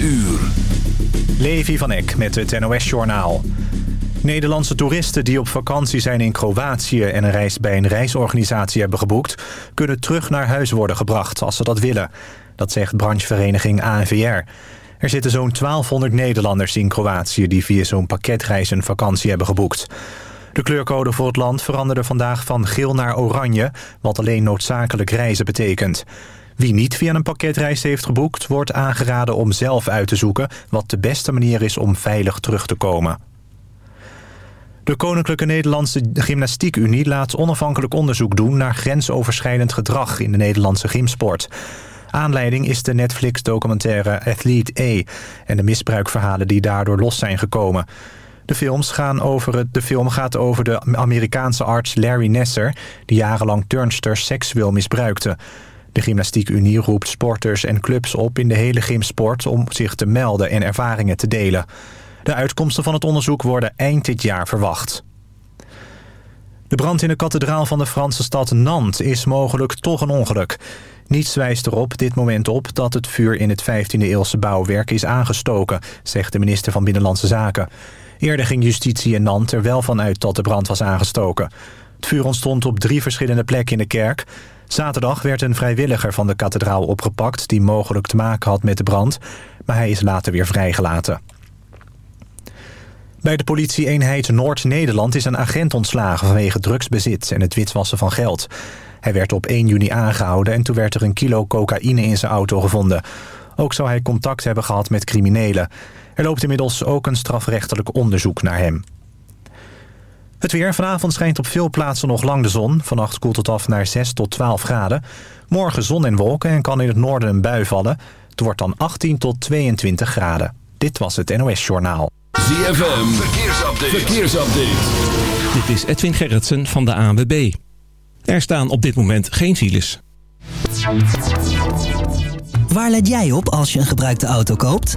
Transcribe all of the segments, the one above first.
uur. Levi van Eck met het NOS-journaal. Nederlandse toeristen die op vakantie zijn in Kroatië... en een reis bij een reisorganisatie hebben geboekt... kunnen terug naar huis worden gebracht als ze dat willen. Dat zegt branchevereniging ANVR. Er zitten zo'n 1200 Nederlanders in Kroatië... die via zo'n pakketreis een vakantie hebben geboekt. De kleurcode voor het land veranderde vandaag van geel naar oranje... wat alleen noodzakelijk reizen betekent. Wie niet via een pakketreis heeft geboekt... wordt aangeraden om zelf uit te zoeken... wat de beste manier is om veilig terug te komen. De Koninklijke Nederlandse Gymnastiek Unie laat onafhankelijk onderzoek doen... naar grensoverschrijdend gedrag in de Nederlandse gymsport. Aanleiding is de Netflix-documentaire Athlete A... en de misbruikverhalen die daardoor los zijn gekomen... De, films gaan over het, de film gaat over de Amerikaanse arts Larry Nesser... die jarenlang turnsters seksueel misbruikte. De Gymnastiek-Unie roept sporters en clubs op in de hele gymsport... om zich te melden en ervaringen te delen. De uitkomsten van het onderzoek worden eind dit jaar verwacht. De brand in de kathedraal van de Franse stad Nantes is mogelijk toch een ongeluk. Niets wijst er op dit moment op dat het vuur in het 15e-eeuwse bouwwerk is aangestoken... zegt de minister van Binnenlandse Zaken. Eerder ging justitie in Nantes er wel van uit dat de brand was aangestoken. Het vuur ontstond op drie verschillende plekken in de kerk. Zaterdag werd een vrijwilliger van de kathedraal opgepakt... die mogelijk te maken had met de brand, maar hij is later weer vrijgelaten. Bij de politie-eenheid Noord-Nederland is een agent ontslagen... vanwege drugsbezit en het witwassen van geld. Hij werd op 1 juni aangehouden en toen werd er een kilo cocaïne in zijn auto gevonden. Ook zou hij contact hebben gehad met criminelen. Er loopt inmiddels ook een strafrechtelijk onderzoek naar hem. Het weer. Vanavond schijnt op veel plaatsen nog lang de zon. Vannacht koelt het af naar 6 tot 12 graden. Morgen zon en wolken en kan in het noorden een bui vallen. Het wordt dan 18 tot 22 graden. Dit was het NOS Journaal. ZFM. Verkeersupdate. Verkeersupdate. Dit is Edwin Gerritsen van de ANWB. Er staan op dit moment geen files. Waar let jij op als je een gebruikte auto koopt?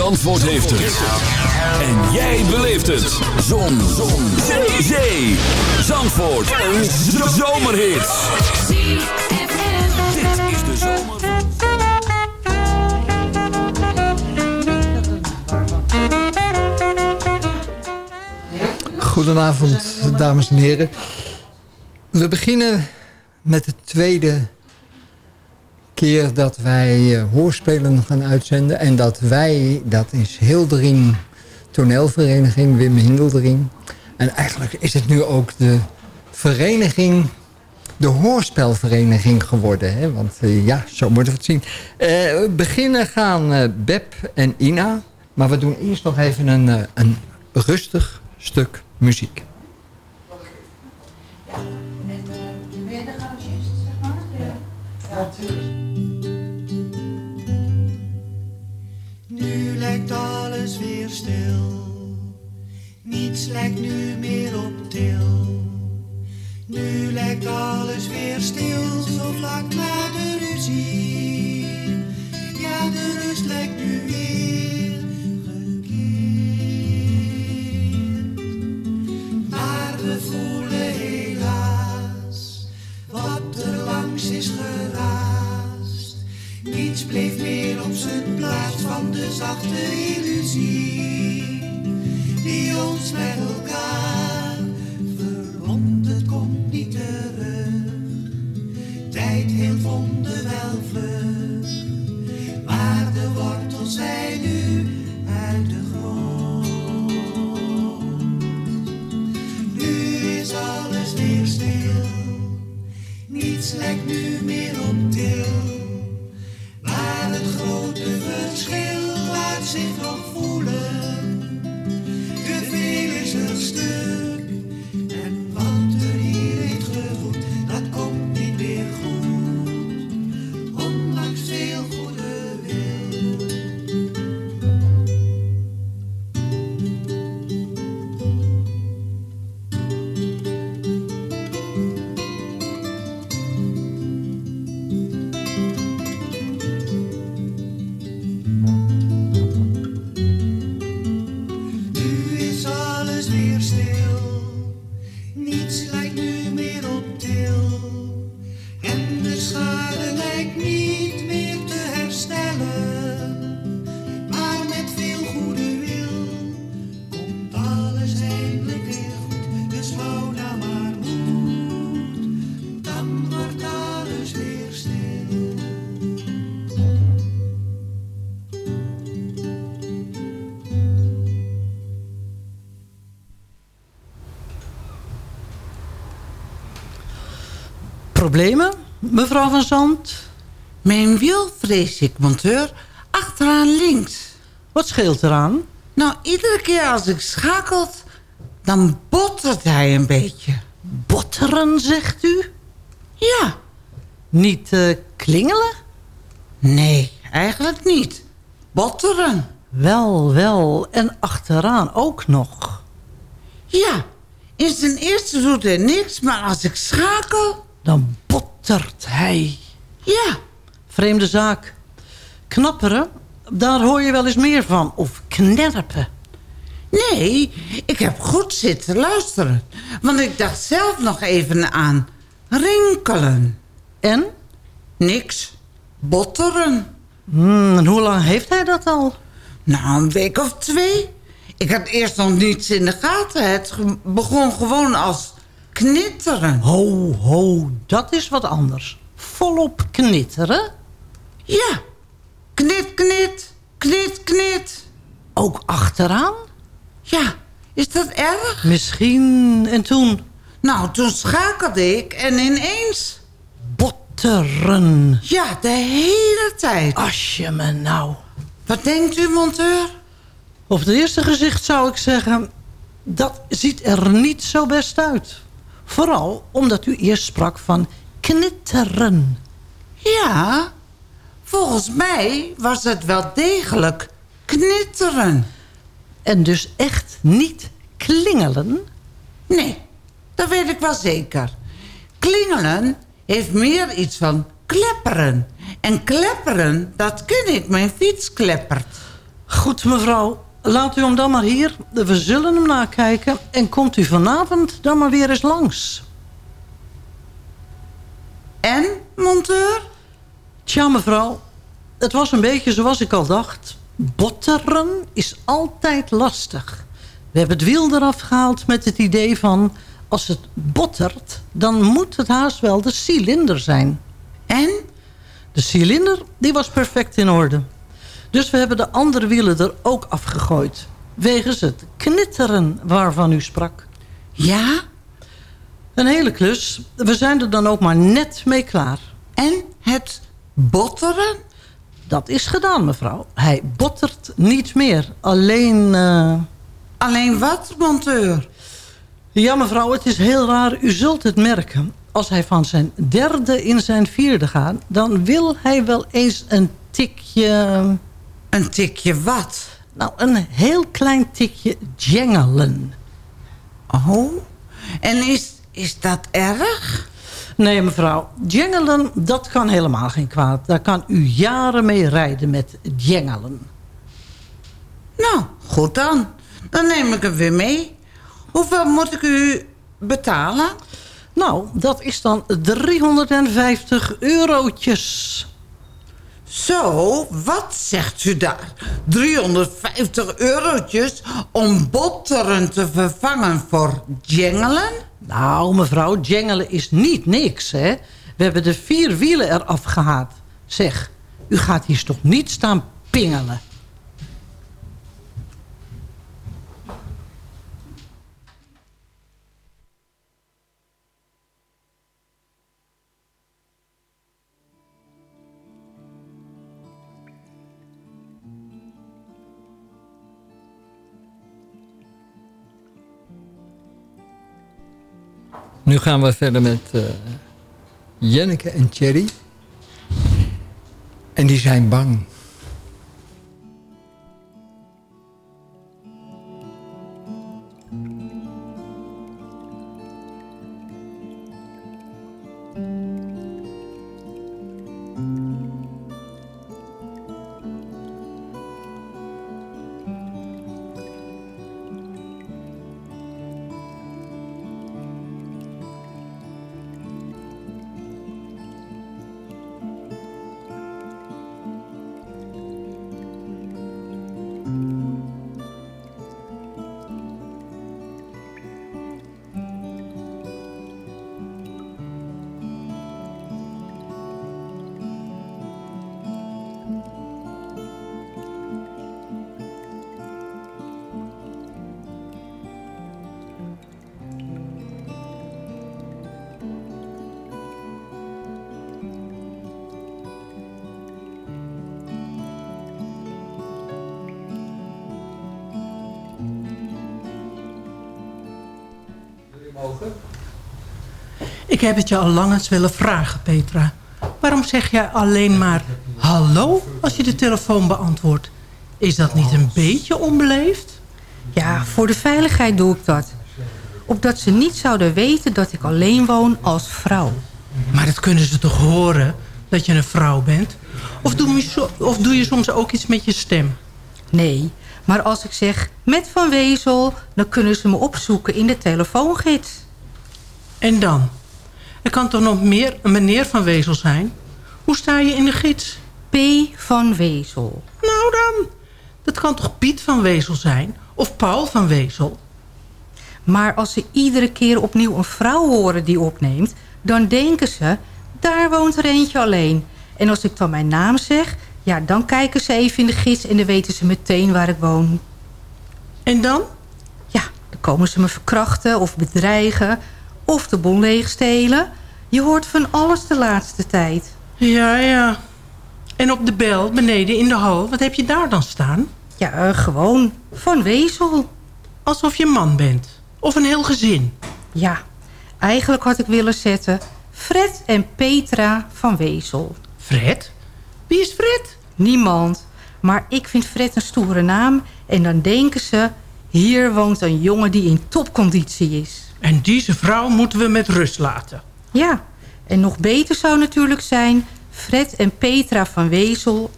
Zandvoort heeft het. En jij beleeft het. Zon. Zon. Zee. Zandvoort. Een zomerhit. Dit is de zomer. Goedenavond, dames en heren. We beginnen met de tweede keer dat wij uh, hoorspelen gaan uitzenden. En dat wij, dat is Hildering Toneelvereniging, Wim Hindeldering. En eigenlijk is het nu ook de vereniging, de hoorspelvereniging geworden. Hè? Want uh, ja, zo moeten we het zien. Uh, beginnen gaan Beb en Ina. Maar we doen eerst nog even een, een rustig stuk muziek. Nu alles weer stil. Niets lijkt nu meer op til. Nu lijkt alles weer stil, zo vlak na de ruzie. Ja, de rust lijkt plaats van de zachte illusie die ons met elkaar Problemen, mevrouw van Zand? Mijn wiel, vrees ik, monteur. Achteraan links. Wat scheelt eraan? Nou, iedere keer als ik schakelt, dan bottert hij een beetje. Botteren, zegt u? Ja. Niet uh, klingelen? Nee, eigenlijk niet. Botteren. Wel, wel. En achteraan ook nog. Ja, in zijn eerste doet hij niks, maar als ik schakel... Dan bottert hij. Ja. Vreemde zaak. Knapperen, daar hoor je wel eens meer van. Of knerpen. Nee, ik heb goed zitten luisteren. Want ik dacht zelf nog even aan rinkelen. En? Niks. Botteren. Hmm, en hoe lang heeft hij dat al? Nou, een week of twee. Ik had eerst nog niets in de gaten. Het begon gewoon als knitteren. Ho, ho, dat is wat anders. Volop knitteren? Ja. Knit, knit, knit, knit. Ook achteraan? Ja, is dat erg? Misschien. En toen? Nou, toen schakelde ik en ineens... Botteren. Ja, de hele tijd. Als je me nou... Wat denkt u, monteur? Op het eerste gezicht zou ik zeggen... dat ziet er niet zo best uit. Vooral omdat u eerst sprak van knitteren. Ja, volgens mij was het wel degelijk knitteren. En dus echt niet klingelen? Nee, dat weet ik wel zeker. Klingelen heeft meer iets van klepperen. En klepperen, dat ken ik, mijn fiets kleppert. Goed, mevrouw. Laat u hem dan maar hier. We zullen hem nakijken. En komt u vanavond dan maar weer eens langs. En, monteur? Tja, mevrouw. Het was een beetje zoals ik al dacht. Botteren is altijd lastig. We hebben het wiel eraf gehaald met het idee van... als het bottert, dan moet het haast wel de cilinder zijn. En? De cilinder die was perfect in orde. Dus we hebben de andere wielen er ook afgegooid. Wegens het knitteren waarvan u sprak. Ja? Een hele klus. We zijn er dan ook maar net mee klaar. En het botteren? Dat is gedaan, mevrouw. Hij bottert niet meer. Alleen... Uh... Alleen wat, monteur? Ja, mevrouw, het is heel raar. U zult het merken. Als hij van zijn derde in zijn vierde gaat... dan wil hij wel eens een tikje... Een tikje wat? Nou, een heel klein tikje jengelen. Oh, en is, is dat erg? Nee, mevrouw. Jengelen, dat kan helemaal geen kwaad. Daar kan u jaren mee rijden met jengelen. Nou, goed dan. Dan neem ik hem weer mee. Hoeveel moet ik u betalen? Nou, dat is dan 350 eurotjes. Zo, wat zegt u daar? 350 eurotjes om botteren te vervangen voor jengelen? Nou, mevrouw, jengelen is niet niks, hè? We hebben de vier wielen eraf gehaald. Zeg, u gaat hier toch niet staan pingelen? Nu gaan we verder met uh, Jenneke en Thierry. En die zijn bang. Heb het je al lang eens willen vragen, Petra. Waarom zeg jij alleen maar hallo als je de telefoon beantwoordt? Is dat niet een beetje onbeleefd? Ja, voor de veiligheid doe ik dat. Opdat ze niet zouden weten dat ik alleen woon als vrouw. Maar dat kunnen ze toch horen, dat je een vrouw bent? Of doe je, so- of doe je soms ook iets met je stem? Nee, maar als ik zeg met Van Wezel... dan kunnen ze me opzoeken in de telefoongids. En dan? Er kan toch nog meer een meneer van Wezel zijn? Hoe sta je in de gids? P. van Wezel. Nou dan, dat kan toch Piet van Wezel zijn? Of Paul van Wezel? Maar als ze iedere keer opnieuw een vrouw horen die opneemt... dan denken ze, daar woont er eentje alleen. En als ik dan mijn naam zeg... ja, dan kijken ze even in de gids... en dan weten ze meteen waar ik woon. En dan? Ja, dan komen ze me verkrachten of bedreigen... of de bon leegstelen. Je hoort van alles de laatste tijd. Ja, ja. En op de bel, beneden in de hal, wat heb je daar dan staan? Ja, eh, gewoon van Wezel. Alsof je man bent. Of een heel gezin. Ja, eigenlijk had ik willen zetten... Fred en Petra van Wezel. Fred? Wie is Fred? Niemand. Maar ik vind Fred een stoere naam. En dan denken ze... hier woont een jongen die in topconditie is. En deze vrouw moeten we met rust laten. Ja, en nog beter zou natuurlijk zijn... Fred en Petra van Wezel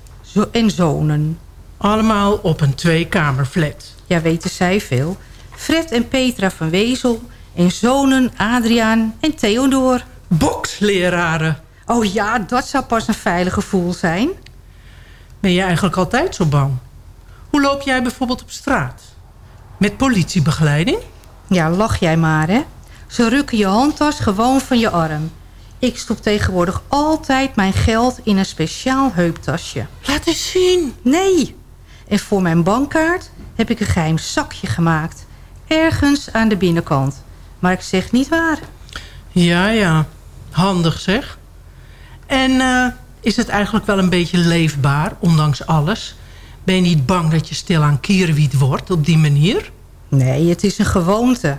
en zonen. Allemaal op een tweekamerflat. Ja, weten zij veel. Fred en Petra van Wezel en zonen Adriaan en Theodor. Boksleraren. Oh ja, dat zou pas een veilig gevoel zijn. Ben je eigenlijk altijd zo bang? Hoe loop jij bijvoorbeeld op straat? Met politiebegeleiding? Ja, lach jij maar, hè. Ze rukken je handtas gewoon van je arm. Ik stop tegenwoordig altijd mijn geld in een speciaal heuptasje. Laat eens zien. Nee. En voor mijn bankkaart heb ik een geheim zakje gemaakt. Ergens aan de binnenkant. Maar ik zeg niet waar. Ja, ja. Handig zeg. En eh, is het eigenlijk wel een beetje leefbaar, ondanks alles? Ben je niet bang dat je stilaan kierwiet wordt op die manier? Nee, het is een gewoonte.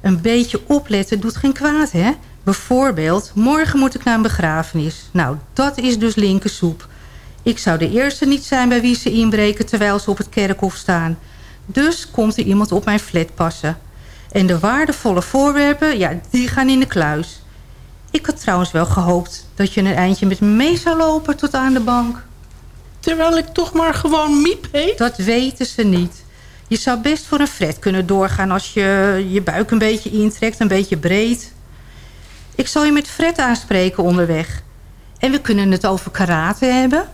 Een beetje opletten doet geen kwaad, hè? Bijvoorbeeld, morgen moet ik naar een begrafenis. Nou, dat is dus linkersoep. Ik zou de eerste niet zijn bij wie ze inbreken... terwijl ze op het kerkhof staan. Dus komt er iemand op mijn flat passen. En de waardevolle voorwerpen, ja, die gaan in de kluis. Ik had trouwens wel gehoopt dat je een eindje met me mee zou lopen tot aan de bank. Terwijl ik toch maar gewoon Miep heet? Dat weten ze niet. Je zou best voor een fret kunnen doorgaan als je je buik een beetje intrekt, een beetje breed. Ik zal je met Fred aanspreken onderweg. En we kunnen het over karate hebben.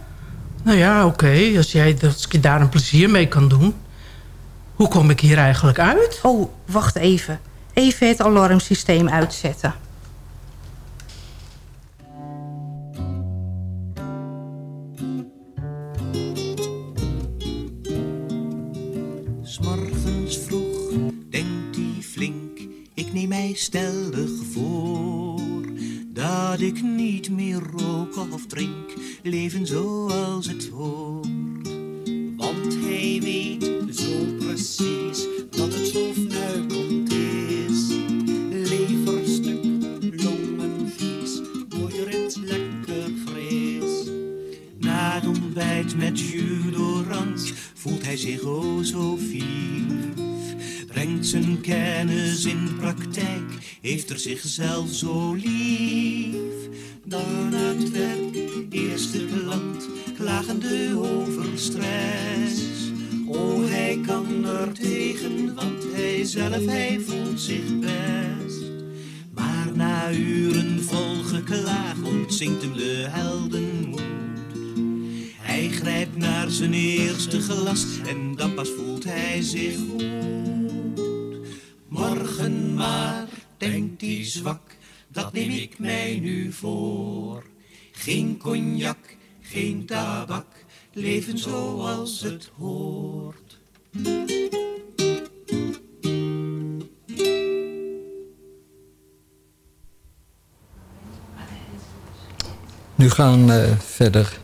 Nou ja, oké. Als jij als ik je daar een plezier mee kan doen. Hoe kom ik hier eigenlijk uit? Oh, wacht even. Even het alarmsysteem uitzetten. Mij stellig voor dat ik niet meer rook of drink, leven zoals het hoort. Want hij weet zo precies dat het zo fnuikend is. Leverstuk, het ontbijt met judorans voelt hij zich o zo vief. Brengt zijn kennis in praktijk, heeft er zichzelf zo lief. Dan het werk, eerste klant, klagende over stress. O, hij kan er tegen, want hij zelf, hij voelt zich best. Maar na uren vol geklaag ontzinkt hem de heldenmoed. Grijpt naar zijn eerste glas en dan pas voelt hij zich goed. Morgen maar, denkt hij zwak, dat neem ik mij nu voor. Geen cognac, geen tabak, leven zoals het hoort. Nu gaan eh, verder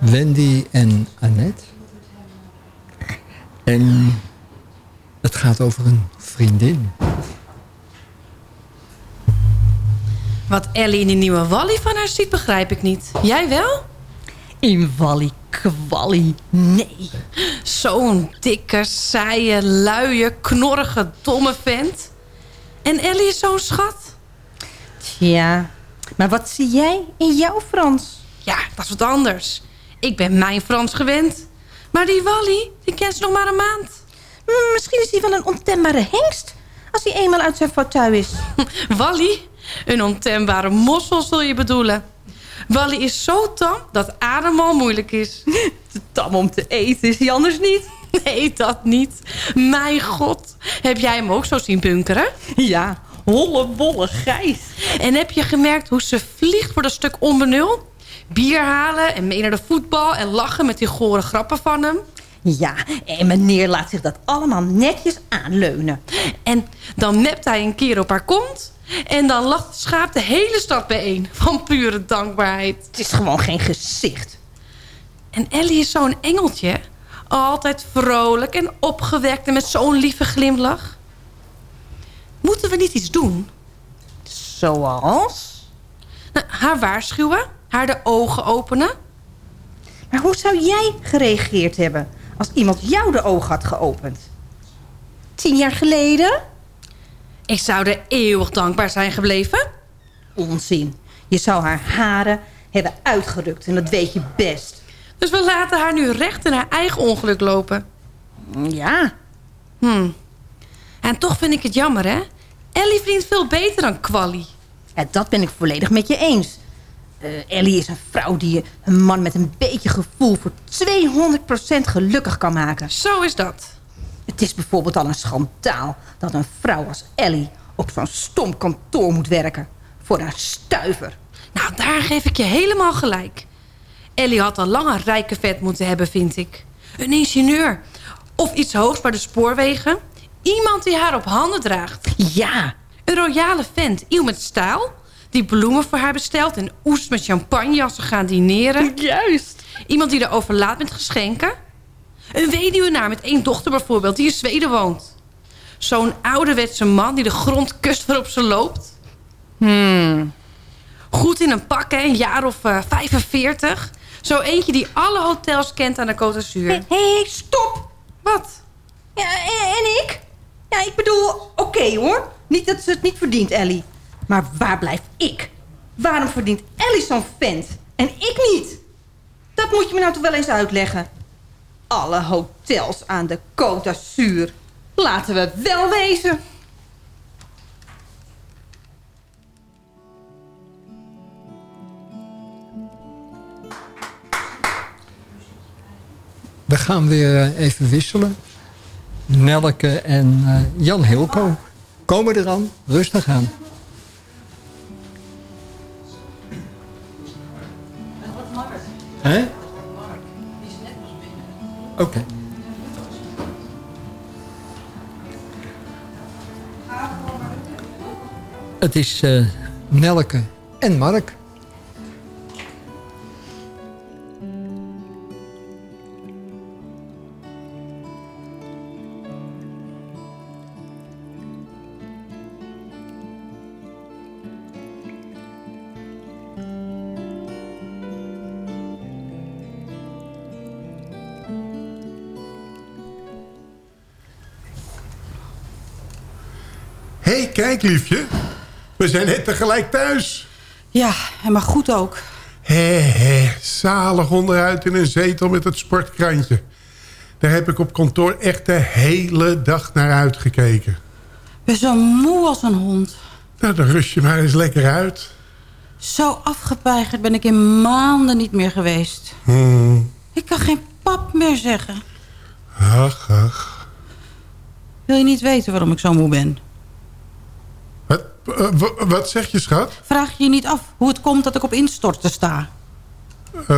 Wendy en Annette. En het gaat over een vriendin. Wat Ellie in die nieuwe Wally van haar ziet, begrijp ik niet. Jij wel? In Wally Kwally, nee. Zo'n dikke, saaie, luie, knorrige, domme vent. En Ellie is zo'n schat. Tja, maar wat zie jij in jouw Frans? Ja, dat is wat anders. Ik ben mijn Frans gewend. Maar die Wally, die kent ze nog maar een maand. Hmm, misschien is hij wel een ontembare hengst... als hij eenmaal uit zijn fauteuil is. Wally? Een ontembare mossel zul je bedoelen. Wally is zo tam dat adem al moeilijk is. Te tam om te eten is hij anders niet. Nee, dat niet. Mijn god. Heb jij hem ook zo zien bunkeren? Ja, holle bolle gijs. En heb je gemerkt hoe ze vliegt voor dat stuk onbenul? Bier halen en mee naar de voetbal en lachen met die gore grappen van hem. Ja, en meneer laat zich dat allemaal netjes aanleunen. En dan mept hij een keer op haar kont. En dan lacht het schaap de hele stad bijeen. Van pure dankbaarheid. Het is gewoon geen gezicht. En Ellie is zo'n engeltje. Altijd vrolijk en opgewekt en met zo'n lieve glimlach. Moeten we niet iets doen? Zoals? Nou, haar waarschuwen, haar de ogen openen. Maar hoe zou jij gereageerd hebben... als iemand jou de ogen had geopend? Tien jaar geleden? Ik zou er eeuwig dankbaar zijn gebleven. Onzin. Je zou haar haren hebben uitgerukt en dat weet je best. Dus we laten haar nu recht in haar eigen ongeluk lopen. Ja. Hm. En toch vind ik het jammer, hè? Ellie verdient veel beter dan Quali. Ja, dat ben ik volledig met je eens. Uh, Ellie is een vrouw die een man met een beetje gevoel... voor 200% gelukkig kan maken. Zo is dat. Het is bijvoorbeeld al een schandaal... dat een vrouw als Ellie op zo'n stom kantoor moet werken. Voor een stuiver. Nou, daar geef ik je helemaal gelijk. Ellie had al lang een rijke vet moeten hebben, vind ik. Een ingenieur. Of iets hoogs bij de spoorwegen. Iemand die haar op handen draagt. Ja. Een royale vent. Iemand met stijl. Die bloemen voor haar bestelt en oest met champagne als ze gaan dineren. Juist. Iemand die er overlaat met geschenken. Een weduwenaar met één dochter bijvoorbeeld, die in Zweden woont. Zo'n ouderwetse man die de grond kust waarop ze loopt. Hmm. Goed in een pak, hè, een jaar of uh, 45. Zo eentje die alle hotels kent aan de Côte d'Azur. Hé, hey, hey, stop! Wat? Ja, en, en ik? Ja, ik bedoel, oké okay, hoor. Niet dat ze het niet verdient, Ellie. Maar waar blijf ik? Waarom verdient Ellie zo'n vent en ik niet? Dat moet je me nou toch wel eens uitleggen. Alle hotels aan de Côte d'Azur. Laten we wel wezen. We gaan weer even wisselen. Nelke en uh, Jan Hilko komen eraan. Rustig aan. Hè? Oké. Okay. Het is uh, Nelke en Mark. Liefje. We zijn net tegelijk thuis. Ja, en maar goed ook. Hé, hé, zalig onderuit in een zetel met het sportkrantje. Daar heb ik op kantoor echt de hele dag naar uitgekeken. Ben zo moe als een hond. Nou, dan rust je maar eens lekker uit. Zo afgepeigerd ben ik in maanden niet meer geweest. Hmm. Ik kan geen pap meer zeggen. Ach, ach. Wil je niet weten waarom ik zo moe ben? Wat, uh, wat zeg je, schat? Vraag je je niet af hoe het komt dat ik op instorten sta? Uh,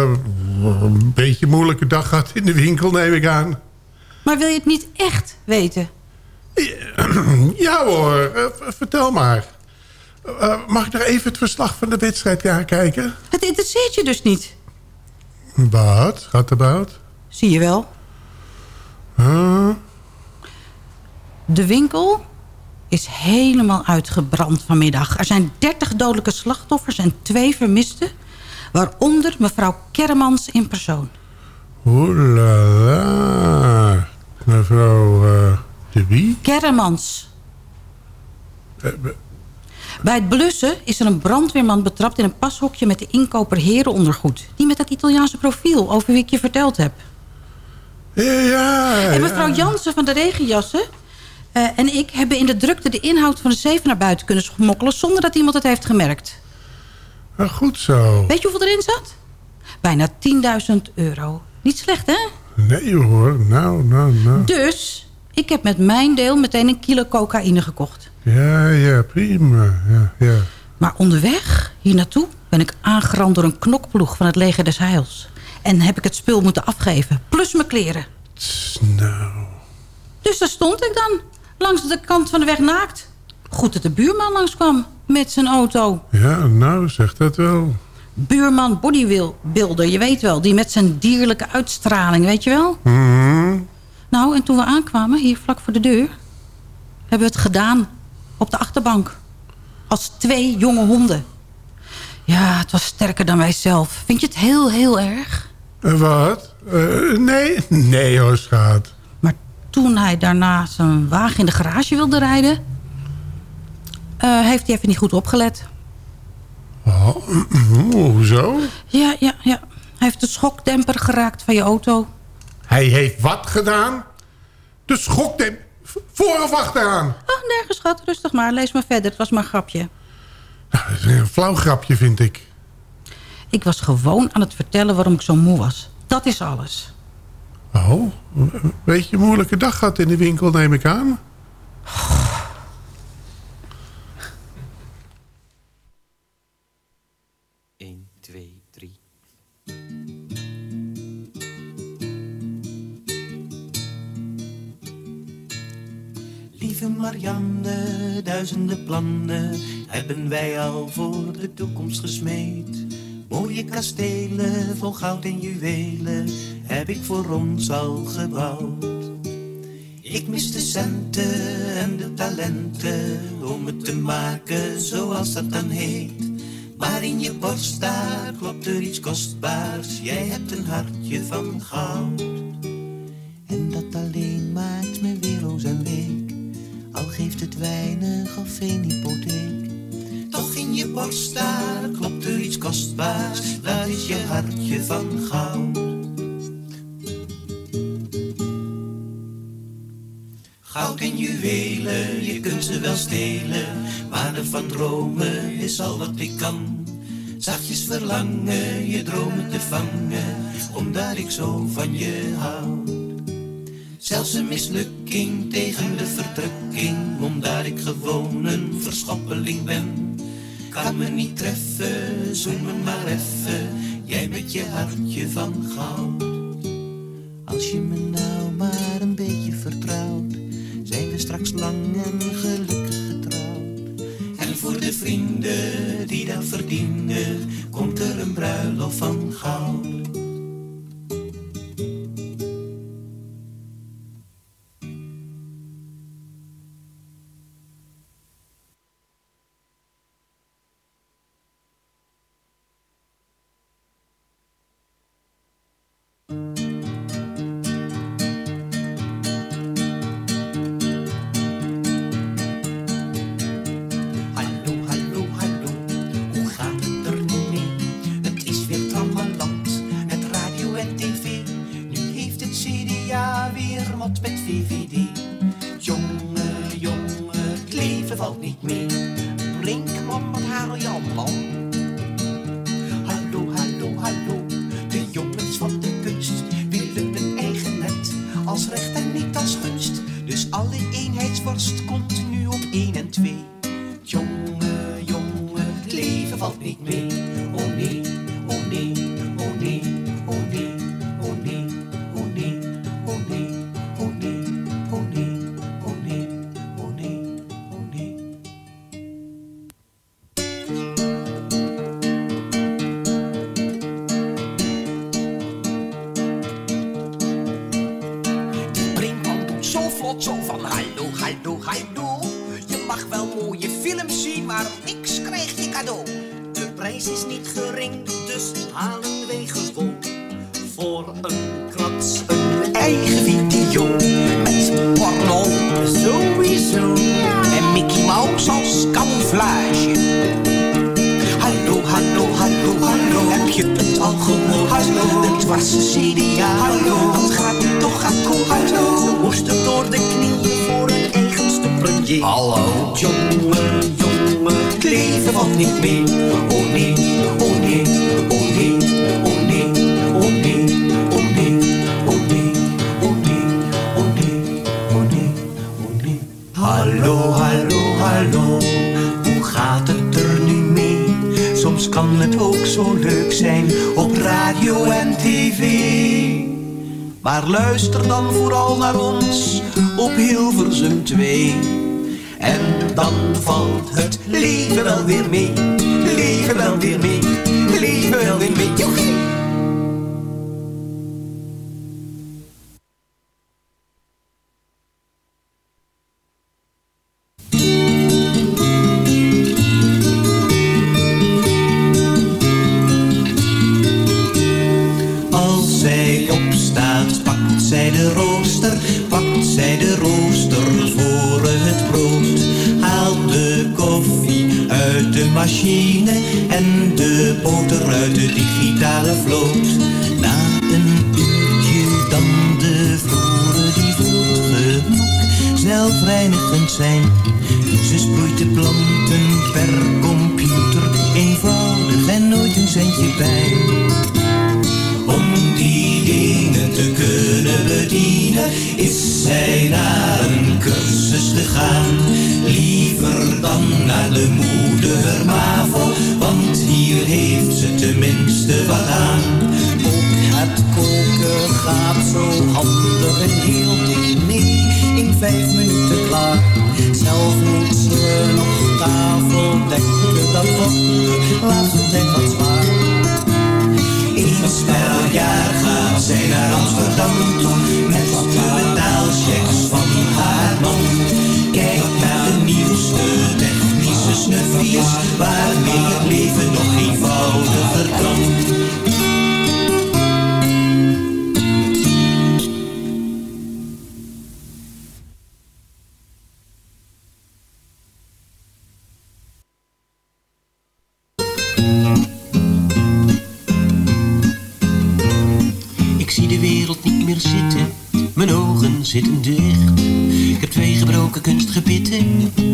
een beetje moeilijke dag gehad in de winkel, neem ik aan. Maar wil je het niet echt weten? Ja hoor, uh, vertel maar. mag ik nog even het verslag van de wedstrijd kijken? Het interesseert je dus niet. Wat? Gaat about? Zie je wel. Huh? De winkel is helemaal uitgebrand vanmiddag. Er zijn 30 dodelijke slachtoffers en twee vermisten. Waaronder mevrouw Kermans in persoon. Oelala. Mevrouw eh, de wie? Kermans. Eh, Bij het blussen is er een brandweerman betrapt in een pashokje met de inkoper herenondergoed. Die met dat Italiaanse profiel over wie ik je verteld heb. Ja, ja. En mevrouw ja. Jansen van de regenjassen eh, en ik hebben in de drukte de inhoud van de zeven naar buiten kunnen smokkelen... zonder dat iemand het heeft gemerkt. Ah, goed zo. Weet je hoeveel erin zat? Bijna 10.000 euro. Niet slecht, hè? Nee hoor, nou, nou, nou. Dus ik heb met mijn deel meteen een kilo cocaïne gekocht. Ja, ja, prima. Ja, ja. Maar onderweg hier naartoe ben ik aangerand door een knokploeg van het leger des Heils. En heb ik het spul moeten afgeven, plus mijn kleren. Nou. Dus daar stond ik dan, langs de kant van de weg naakt. Goed dat de buurman langskwam met zijn auto. Ja, nou, zeg dat wel. Buurman bodybuilder, je weet wel. Die met zijn dierlijke uitstraling, weet je wel? Mhm. Nou, en toen we aankwamen, hier vlak voor de deur... hebben we het gedaan op de achterbank. Als twee jonge honden. Ja, het was sterker dan wij zelf. Vind je het heel, heel erg? Eh, wat? Eh, nee, nee hoor, schat. Toen hij daarna zijn wagen in de garage wilde rijden... eh, heeft hij even niet goed opgelet. Oh, hoezo? Ja, ja, ja. Hij heeft de schokdemper geraakt van je auto. Hij heeft wat gedaan? De schokdem... Voor of achteraan? Oh, nergens, schat. Rustig maar. Lees maar verder. Het was maar een grapje. Nou, dat is een flauw grapje, vind ik. Ik was gewoon aan het vertellen waarom ik zo moe was. Dat is alles. Oh, weet je, een moeilijke dag gehad in de winkel, neem ik aan. Eén, twee, drie. Lieve Marianne, duizenden plannen hebben wij al voor de toekomst gesmeed. Mooie kastelen vol goud en juwelen heb ik voor ons al gebouwd. Ik mis de centen en de talenten om het te maken zoals dat dan heet. Maar in je borst daar klopt er iets kostbaars, jij hebt een hartje van goud. En dat alleen maakt me weerloos en week, al geeft het weinig of geen hypotheek. Toch in je borst daar klopt er iets kostbaars, dat is je hartje van goud. Goud en juwelen, je kunt ze wel stelen, maar ervan dromen is al wat ik kan. Zachtjes verlangen, je dromen te vangen, omdat ik zo van je hou. Zelfs een mislukking tegen de verdrukking, omdat ik gewoon een verschoppeling ben. Kan me niet treffen, zoem me maar even, jij met je hartje van goud. Als je me straks lang en gelukkig getrouwd. En voor de vrienden die dat verdienen, komt er een bruiloft van goud. als camouflage. Hallo, hallo, hallo, hallo. Heb je het al gehoord? Hallo. Het was CDA. Hallo. Wat gaat u toch akkoord? Hallo. Moesten door de knieën voor een eigenste premier. Hallo. Jongen, jongen, het leven valt niet meer. Oh nee, oh nee, oh nee, oh nee, oh nee. Oh nee, oh nee, oh nee, oh nee, oh nee. Hallo, kan het ook zo leuk zijn op radio en tv. Maar luister dan vooral naar ons op Hilversum 2. En dan valt het leven wel weer mee, leven wel weer mee, leven wel weer mee. zo handig en hield ik mee in vijf minuten klaar. Zelf moet ze nog tafel dekken, dat wordt laatste tijd wat zwaar. In per speljaar gaan zij naar Amsterdam toe met wat betaalchecks van haar man. Kijk naar de nieuwste technische snufjes waarmee het leven répéter.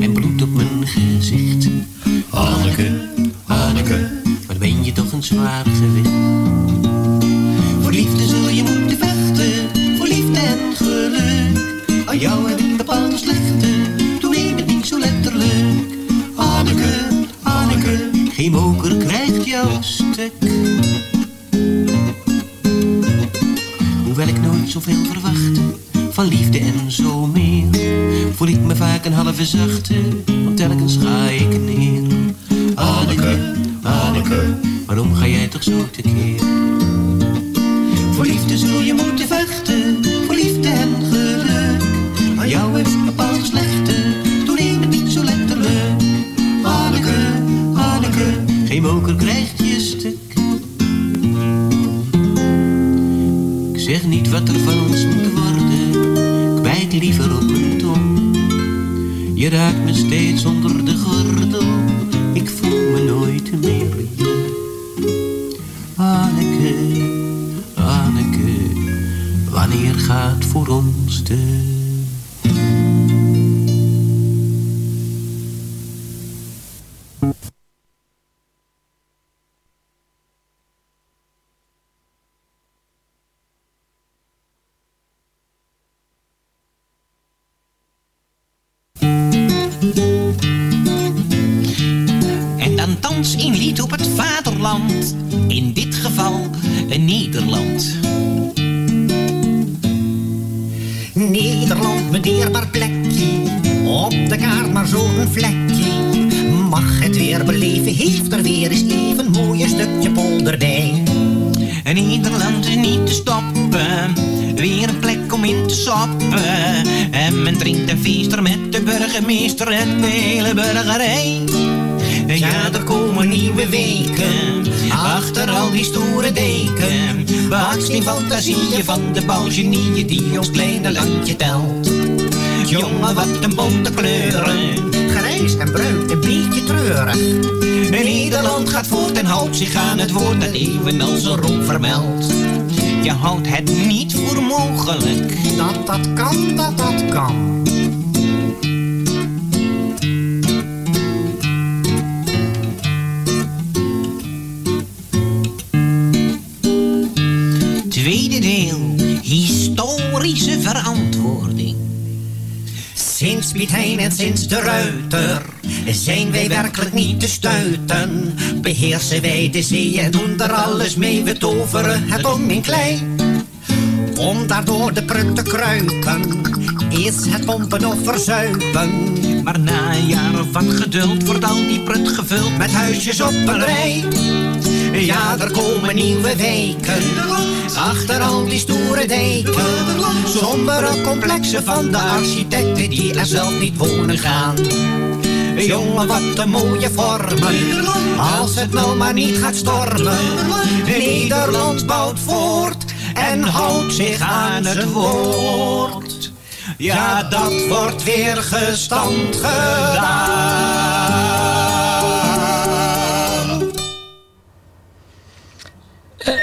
winter en de hele burgerij. Ja, er komen nieuwe weken, achter al die stoere deken. Behaks die fantasieën van de balgenieën die ons kleine landje telt. Jongen, wat een bonte kleuren, grijs en bruin, een beetje treurig. En Nederland gaat voort en houdt zich aan het woord dat even als een roep vermeld. Je houdt het niet voor mogelijk. Dat dat kan, dat dat kan Sinds Piet Hein en sinds de Ruiter zijn wij werkelijk niet te stuiten. Beheersen wij de zee en doen er alles mee. We toveren het om in klei. Om daardoor de prut te kruipen, is het pompen of verzuipen. Maar na jaar van geduld wordt al die prut gevuld met huisjes op een rij. Ja, er komen nieuwe wijken, achter al die stoere dijken. Sombere complexen van de architecten die er zelf niet wonen gaan. Jongen, wat een mooie vormen, als het nou maar niet gaat stormen. Nederland bouwt voort en houdt zich aan het woord. Ja, dat wordt weer gestand gedaan.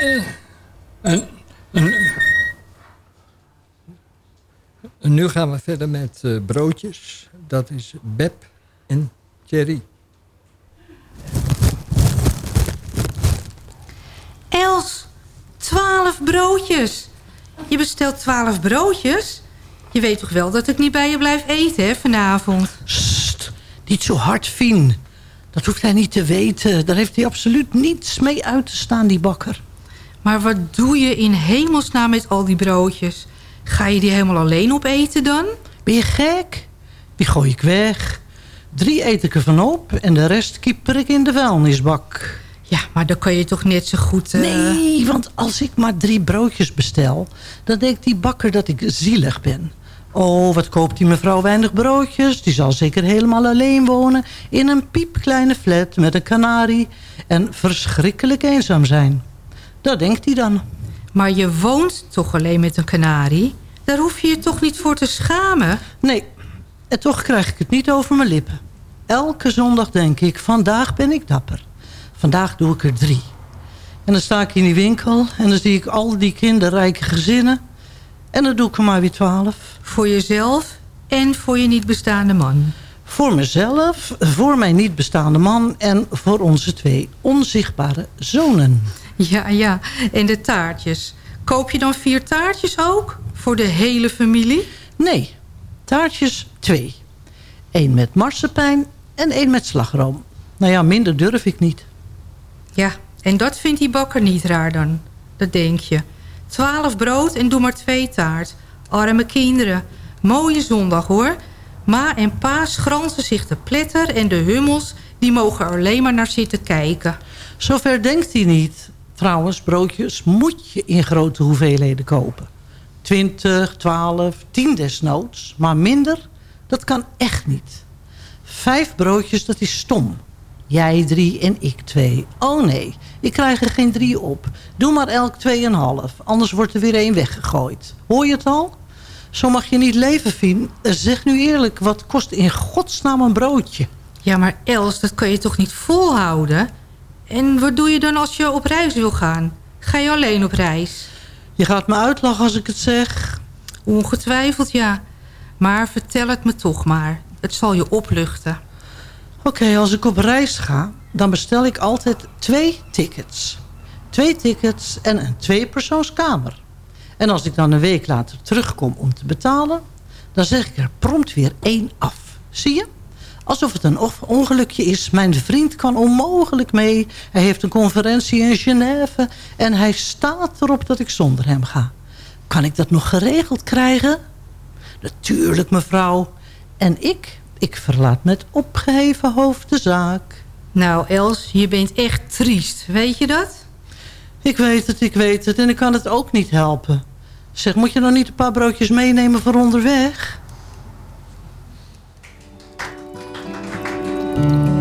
En, en, en nu gaan we verder met eh, broodjes. Dat is Beb en Thierry. Els, twaalf broodjes. Je bestelt twaalf broodjes? Je weet toch wel dat ik niet bij je blijf eten, hè, vanavond? Sst, niet zo hard, Fien. Dat hoeft hij niet te weten. Daar heeft hij absoluut niets mee uit te staan, die bakker. Maar wat doe je in hemelsnaam met al die broodjes? Ga je die helemaal alleen opeten dan? Ben je gek? Die gooi ik weg. Drie eet ik ervan op en de rest kieper ik in de vuilnisbak. Ja, maar dan kan je toch net zo goed... eh, Nee, want als ik maar drie broodjes bestel... dan denkt die bakker dat ik zielig ben. Oh, wat koopt die mevrouw weinig broodjes? Die zal zeker helemaal alleen wonen... in een piepkleine flat met een kanarie... en verschrikkelijk eenzaam zijn. Dat denkt hij dan. Maar je woont toch alleen met een kanarie? Daar hoef je je toch niet voor te schamen? Nee, en toch krijg ik het niet over mijn lippen. Elke zondag denk ik, vandaag ben ik dapper. Vandaag doe ik er drie. En dan sta ik in die winkel en dan zie ik al die kinderrijke gezinnen. En dan doe ik er maar weer twaalf. Voor jezelf en voor je niet bestaande man. Voor mezelf, voor mijn niet bestaande man en voor onze twee onzichtbare zonen. Ja, ja. En de taartjes. Koop je dan vier taartjes ook? Voor de hele familie? Nee, taartjes twee. Eén met marsepein en één met slagroom. Nou ja, minder durf ik niet. Ja, en dat vindt die bakker niet raar dan. Dat denk je. Twaalf brood en doe maar twee taart. Arme kinderen. Mooie zondag hoor. Ma en pa schransen zich de pletter en de hummels... die mogen alleen maar naar zitten kijken. Zover denkt hij niet. Trouwens, broodjes moet je in grote hoeveelheden kopen. 20, 12, 10 desnoods. Maar minder, dat kan echt niet. Vijf broodjes, dat is stom. Jij drie en ik twee. Oh nee, ik krijg er geen drie op. Doe maar elk tweeënhalf, anders wordt er weer één weggegooid. Hoor je het al? Zo mag je niet leven, Fien. Zeg nu eerlijk, wat kost in godsnaam een broodje? Ja, maar Els, dat kan je toch niet volhouden? En wat doe je dan als je op reis wil gaan? Ga je alleen op reis? Je gaat me uitlachen als ik het zeg. Ongetwijfeld, ja. Maar vertel het me toch maar. Het zal je opluchten. Oké, als ik op reis ga, dan bestel ik altijd twee tickets. Twee tickets en een tweepersoonskamer. En als ik dan een week later terugkom om te betalen... dan zeg ik er prompt weer één af. Zie je? Alsof het een ongelukje is. Mijn vriend kan onmogelijk mee. Hij heeft een conferentie in Genève. En hij staat erop dat ik zonder hem ga. Kan ik dat nog geregeld krijgen? Natuurlijk, mevrouw. En ik, ik verlaat met opgeheven hoofd de zaak. Nou, Els, je bent echt triest. Weet je dat? Ik weet het, ik weet het. En ik kan het ook niet helpen. Zeg, moet je dan niet een paar broodjes meenemen voor onderweg? Thank you.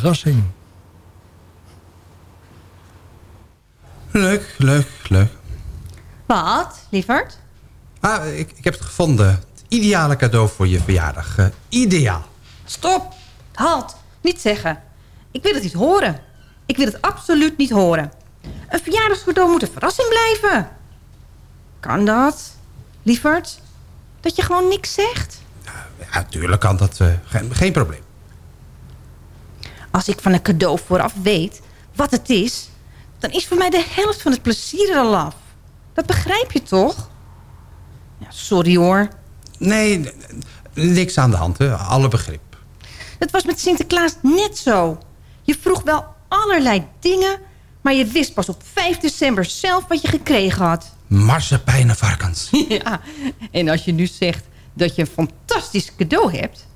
Verrassing. Leuk, leuk, leuk. Wat, lieverd? Ah, ik, ik heb het gevonden. Het ideale cadeau voor je verjaardag. Eh, ideaal. Stop. Halt. Niet zeggen. Ik wil het niet horen. Ik wil het absoluut niet horen. Een verjaardagscadeau moet een verrassing blijven. Kan dat, lieverd? Dat je gewoon niks zegt? Ja, tuurlijk kan dat. eh, geen, geen probleem. Als ik van een cadeau vooraf weet wat het is... dan is voor mij de helft van het plezier er al af. Dat begrijp je toch? Ja, sorry hoor. Nee, niks aan de hand. Hè. Alle begrip. Het was met Sinterklaas net zo. Je vroeg wel allerlei dingen... maar je wist pas op 5 december zelf wat je gekregen had. Marsepeinen-varkens. Ja, en als je nu zegt dat je een fantastisch cadeau hebt...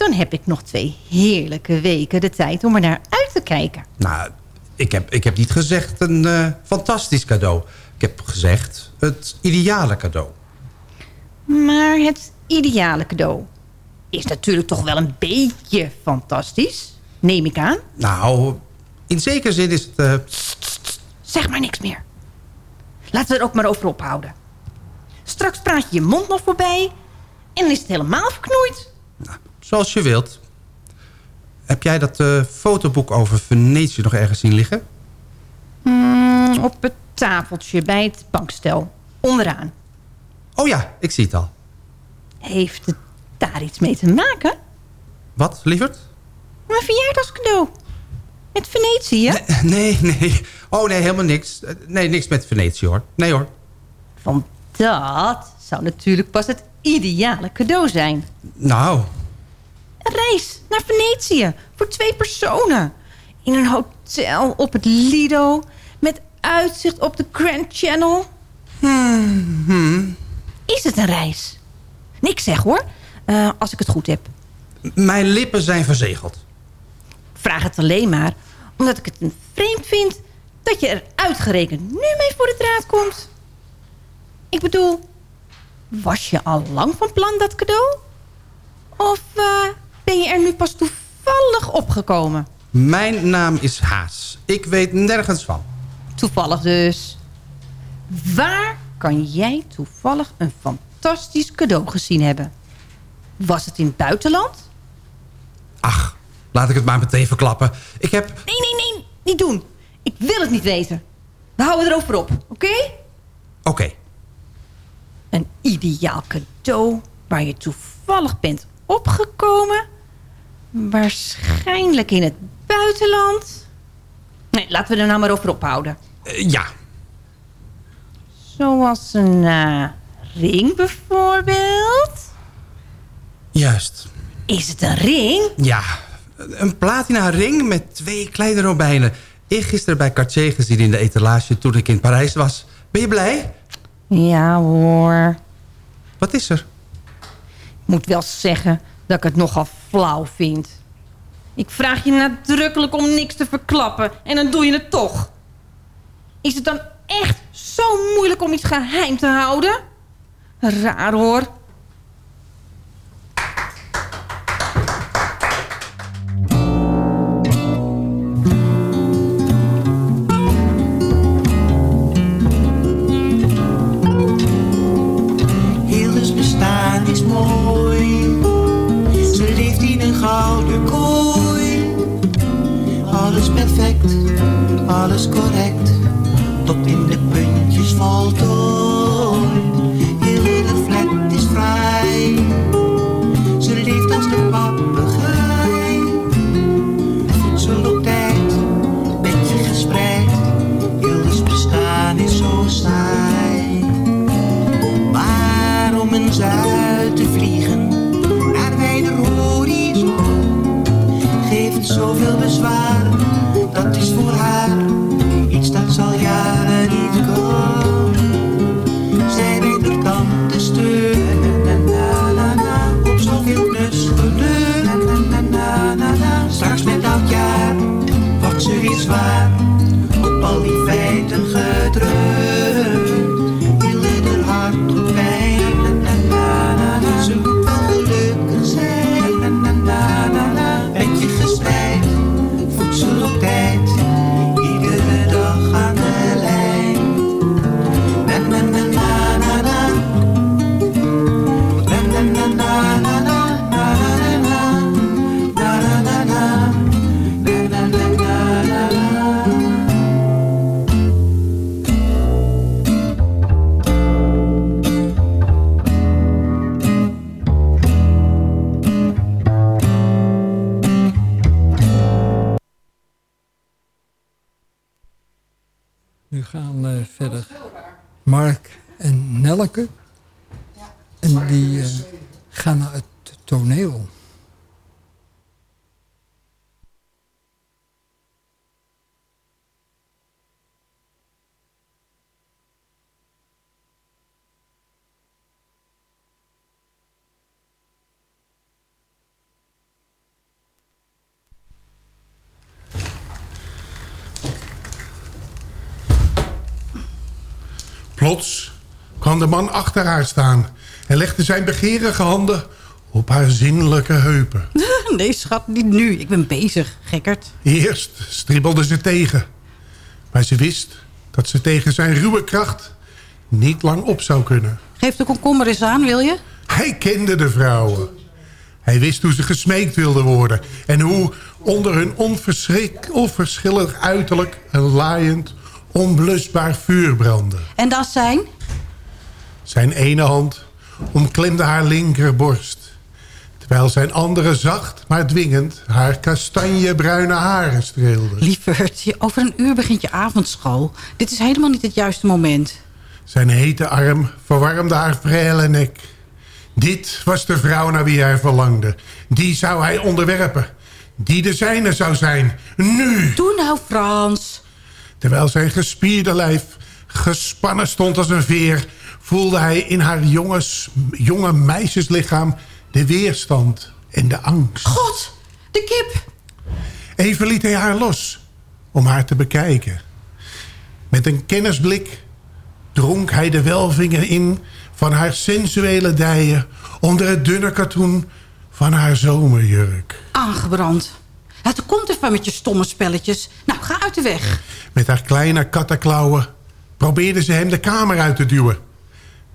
dan heb ik nog twee heerlijke weken de tijd om er naar uit te kijken. Nou, ik heb, ik heb niet gezegd een eh, fantastisch cadeau. Ik heb gezegd het ideale cadeau. Maar het ideale cadeau is natuurlijk toch wel een beetje fantastisch, neem ik aan. Nou, in zekere zin is het... eh, Zeg maar niks meer. Laten we er ook maar over ophouden. Straks praat je je mond nog voorbij en dan is het helemaal verknoeid. Zoals je wilt. Heb jij dat eh, fotoboek over Venetië nog ergens zien liggen? Hmm, op het tafeltje bij het bankstel, onderaan. Oh ja, ik zie het al. Heeft het daar iets mee te maken? Wat, lieverd? Mijn verjaardagscadeau. Met Venetië? Nee, nee. Oh nee, helemaal niks. Eh, Nee, niks met Venetië hoor. Nee hoor. Want dat zou natuurlijk pas het ideale cadeau zijn. Nou, Een reis naar Venetië voor twee personen. In een hotel op het Lido. Met uitzicht op de Grand Channel. Hmm, Is het een reis? Niks zeg hoor. Eh, als ik het goed heb. mijn lippen zijn verzegeld. Ik vraag het alleen maar omdat ik het een vreemd vind... dat je er uitgerekend nu mee voor de draad komt. Ik bedoel, was je al lang van plan dat cadeau? Of eh, ben je er nu pas toevallig opgekomen? Mijn naam is Haas. Ik weet nergens van. Toevallig dus. Waar kan jij toevallig een fantastisch cadeau gezien hebben? Was het in het buitenland? Laat ik het maar meteen verklappen. Ik heb... Nee, nee, nee, niet doen. Ik wil het niet weten. We houden erover op, oké? Oké. Een ideaal cadeau waar je toevallig bent opgekomen. Waarschijnlijk in het buitenland. Nee, laten we er nou maar over ophouden. Eh, ja. Zoals een eh, ring bijvoorbeeld. Juist. Is het een ring? Ja. Een platina ring met twee kleine robijnen. Eergisteren bij Cartier gezien in de etalage toen ik in Parijs was. Ben je blij? Ja hoor. Wat is er? Ik moet wel zeggen dat ik het nogal flauw vind. Ik vraag je nadrukkelijk om niks te verklappen en dan doe je het toch. Is het dan echt zo moeilijk om iets geheim te houden? Raar hoor. Hildes bestaan is mooi. Alles correct. Tot in de puntjes voltooid. Plots kwam de man achter haar staan... en legde zijn begerige handen op haar zinnelijke heupen. Nee, schat, niet nu. Ik ben bezig, gekkerd. Eerst stribbelde ze tegen. Maar ze wist dat ze tegen zijn ruwe kracht niet lang op zou kunnen. Geef de komkommer eens aan, wil je? Hij kende de vrouwen. Hij wist hoe ze gesmeekt wilden worden... en hoe onder hun onverschillig uiterlijk... een laaiend, onblusbaar vuur brandde. En dat zijn? Zijn ene hand omklemde haar linkerborst... terwijl zijn andere zacht, maar dwingend... haar kastanjebruine haren streelde. Lieverd, over een uur begint je avondschool. Dit is helemaal niet het juiste moment. Zijn hete arm verwarmde haar vrele nek. Dit was de vrouw naar wie hij verlangde. Die zou hij onderwerpen. Die de zijne zou zijn. Nu! Doe nou, Frans. Terwijl zijn gespierde lijf gespannen stond als een veer... voelde hij in haar jonges, jonge meisjeslichaam de weerstand en de angst. God, de kip! Even liet hij haar los om haar te bekijken. Met een kennisblik dronk hij de welvinger in van haar sensuele dijen... onder het dunne katoen van haar zomerjurk. Aangebrand. Het komt ervan met je stomme spelletjes. Nou, ga uit de weg. Met haar kleine kattenklauwen probeerde ze hem de kamer uit te duwen.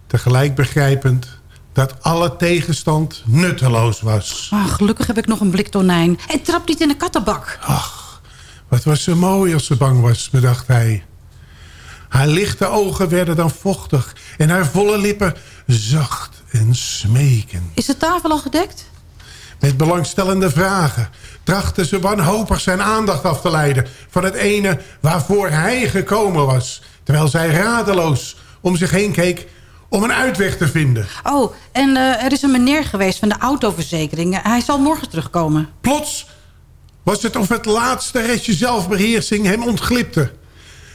Tegelijk begrijpend dat alle tegenstand nutteloos was. Ah, gelukkig heb ik nog een blik tonijn. En trap niet in de kattenbak. Wat was ze mooi als ze bang was, bedacht hij. Haar lichte ogen werden dan vochtig en haar volle lippen zacht en smekend. Is de tafel al gedekt? Met belangstellende vragen trachtte ze wanhopig zijn aandacht af te leiden... van het ene waarvoor hij gekomen was... terwijl zij radeloos om zich heen keek om een uitweg te vinden. Oh, en eh, er is een meneer geweest van de autoverzekering. Hij zal morgen terugkomen. Plots was het of het laatste restje zelfbeheersing hem ontglipte.